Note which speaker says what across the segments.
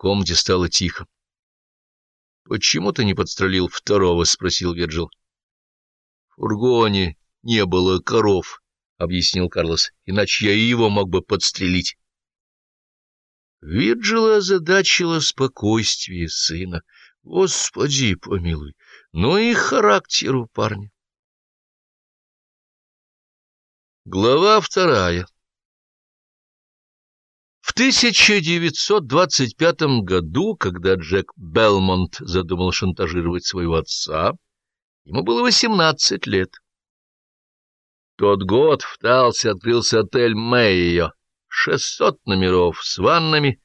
Speaker 1: комнате стало тихо. — Почему ты не подстрелил второго? — спросил Вирджил. — В фургоне не было коров, — объяснил Карлос, — иначе я и его мог бы подстрелить. Вирджила озадачила спокойствие сына. Господи помилуй, ну и характер у парня. Глава вторая В 1925 году, когда Джек Белмонт задумал шантажировать своего отца, ему было 18 лет. Тот год в Талсе открылся отель Мэйо, 600 номеров с ваннами,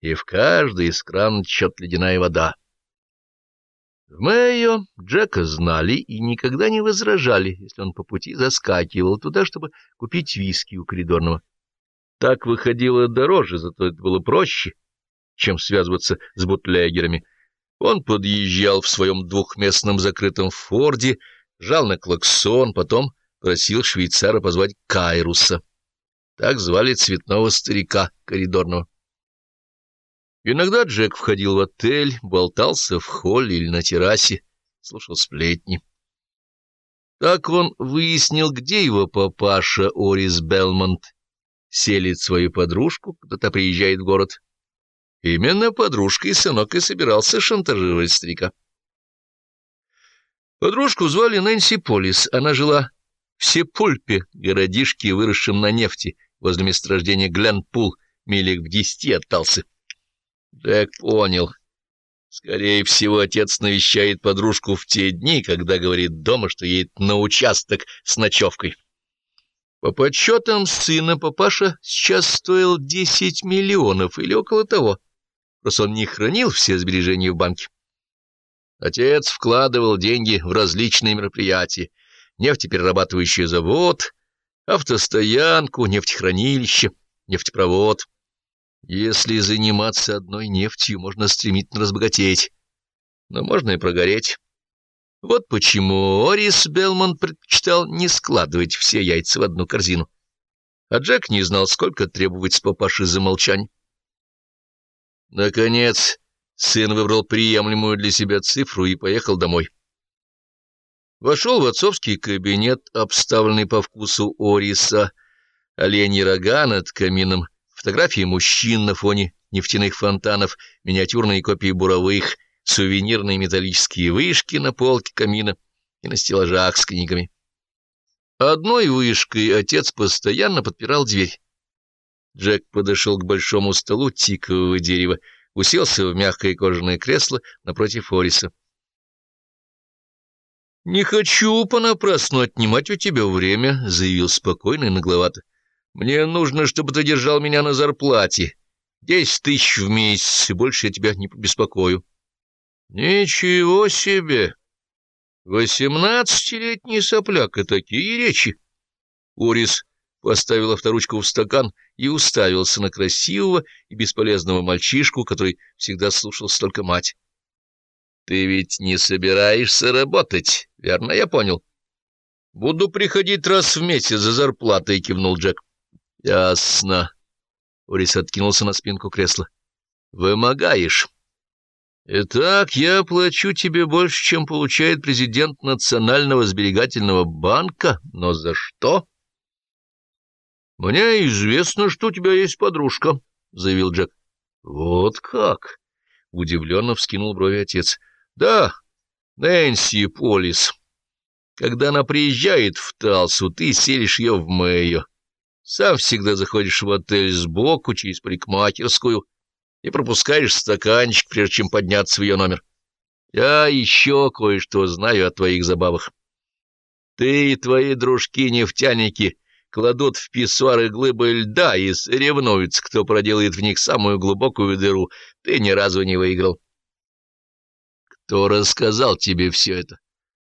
Speaker 1: и в каждой из кран течет ледяная вода. В Мэйо Джека знали и никогда не возражали, если он по пути заскакивал туда, чтобы купить виски у коридорного. Так выходило дороже, зато это было проще, чем связываться с бутлегерами. Он подъезжал в своем двухместном закрытом форде, жал на клаксон, потом просил швейцара позвать Кайруса. Так звали цветного старика коридорного. Иногда Джек входил в отель, болтался в холле или на террасе, слушал сплетни. Так он выяснил, где его папаша Орис Белмонт селит свою подружку, когда та приезжает в город. Именно подружка и сынок и собирался шантажировать старика. Подружку звали Нэнси Полис. Она жила в Сепульпе, городишке, выросшем на нефти, возле месторождения Гленпул, милях в десяти от Талсы. Джек понял. Скорее всего, отец навещает подружку в те дни, когда говорит дома, что едет на участок с ночевкой. По подсчетам сына папаша сейчас стоил 10 миллионов или около того. Просто он не хранил все сбережения в банке. Отец вкладывал деньги в различные мероприятия. Нефтеперерабатывающий завод, автостоянку, нефтехранилище, нефтепровод. Если заниматься одной нефтью, можно стремительно разбогатеть, но можно и прогореть. Вот почему Орис Белмонт предпочитал не складывать все яйца в одну корзину. А Джек не знал, сколько требовать с папаши за молчание. Наконец, сын выбрал приемлемую для себя цифру и поехал домой. Вошел в отцовский кабинет, обставленный по вкусу Ориса, оленьи рога над камином, фотографии мужчин на фоне нефтяных фонтанов, миниатюрные копии буровых, сувенирные металлические вышки на полке камина и на стеллажах с книгами. Одной вышкой отец постоянно подпирал дверь. Джек подошел к большому столу тикового дерева, уселся в мягкое кожаное кресло напротив Ориса. — Не хочу понапрасну отнимать у тебя время, — заявил спокойно и нагловато. Мне нужно, чтобы ты держал меня на зарплате. Десять тысяч в месяц, и больше я тебя не побеспокою. Ничего себе! Восемнадцатилетний сопляк, и такие речи! Урис поставил авторучку в стакан и уставился на красивого и бесполезного мальчишку, который всегда слушался только мать. — Ты ведь не собираешься работать, верно я понял? — Буду приходить раз в месяц за зарплатой, — кивнул Джек. — Ясно. Урис откинулся на спинку кресла. — Вымогаешь. — Итак, я плачу тебе больше, чем получает президент Национального сберегательного банка. Но за что? — Мне известно, что у тебя есть подружка, — заявил Джек. — Вот как? — удивленно вскинул брови отец. — Да, Нэнси Полис. Когда она приезжает в Талсу, ты селишь ее в Мэйо. Сам всегда заходишь в отель сбоку, через парикмахерскую, и пропускаешь стаканчик, прежде чем подняться в ее номер. Я еще кое-что знаю о твоих забавах. Ты и твои дружки-нефтяники кладут в писсуары глыбы льда и соревнуются, кто проделает в них самую глубокую дыру. Ты ни разу не выиграл. Кто рассказал тебе все это?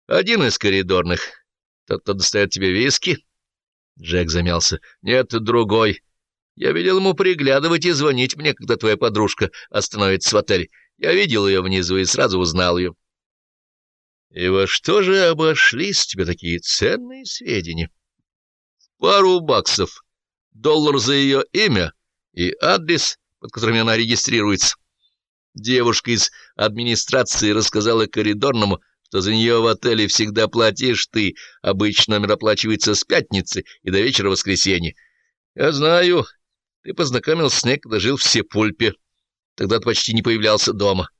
Speaker 1: Один из коридорных. Тот, кто достает тебе виски? Джек замялся. — Нет, другой. Я велел ему приглядывать и звонить мне, когда твоя подружка остановится в отеле. Я видел ее внизу и сразу узнал ее. — И во что же обошлись тебе такие ценные сведения? — Пару баксов, доллар за ее имя и адрес, под которыми она регистрируется. Девушка из администрации рассказала коридорному, что за нее в отеле всегда платишь ты, обычно номер оплачивается с пятницы и до вечера воскресенья. Я знаю, ты познакомился с ней, когда жил в Сепульпе. Тогда ты почти не появлялся дома.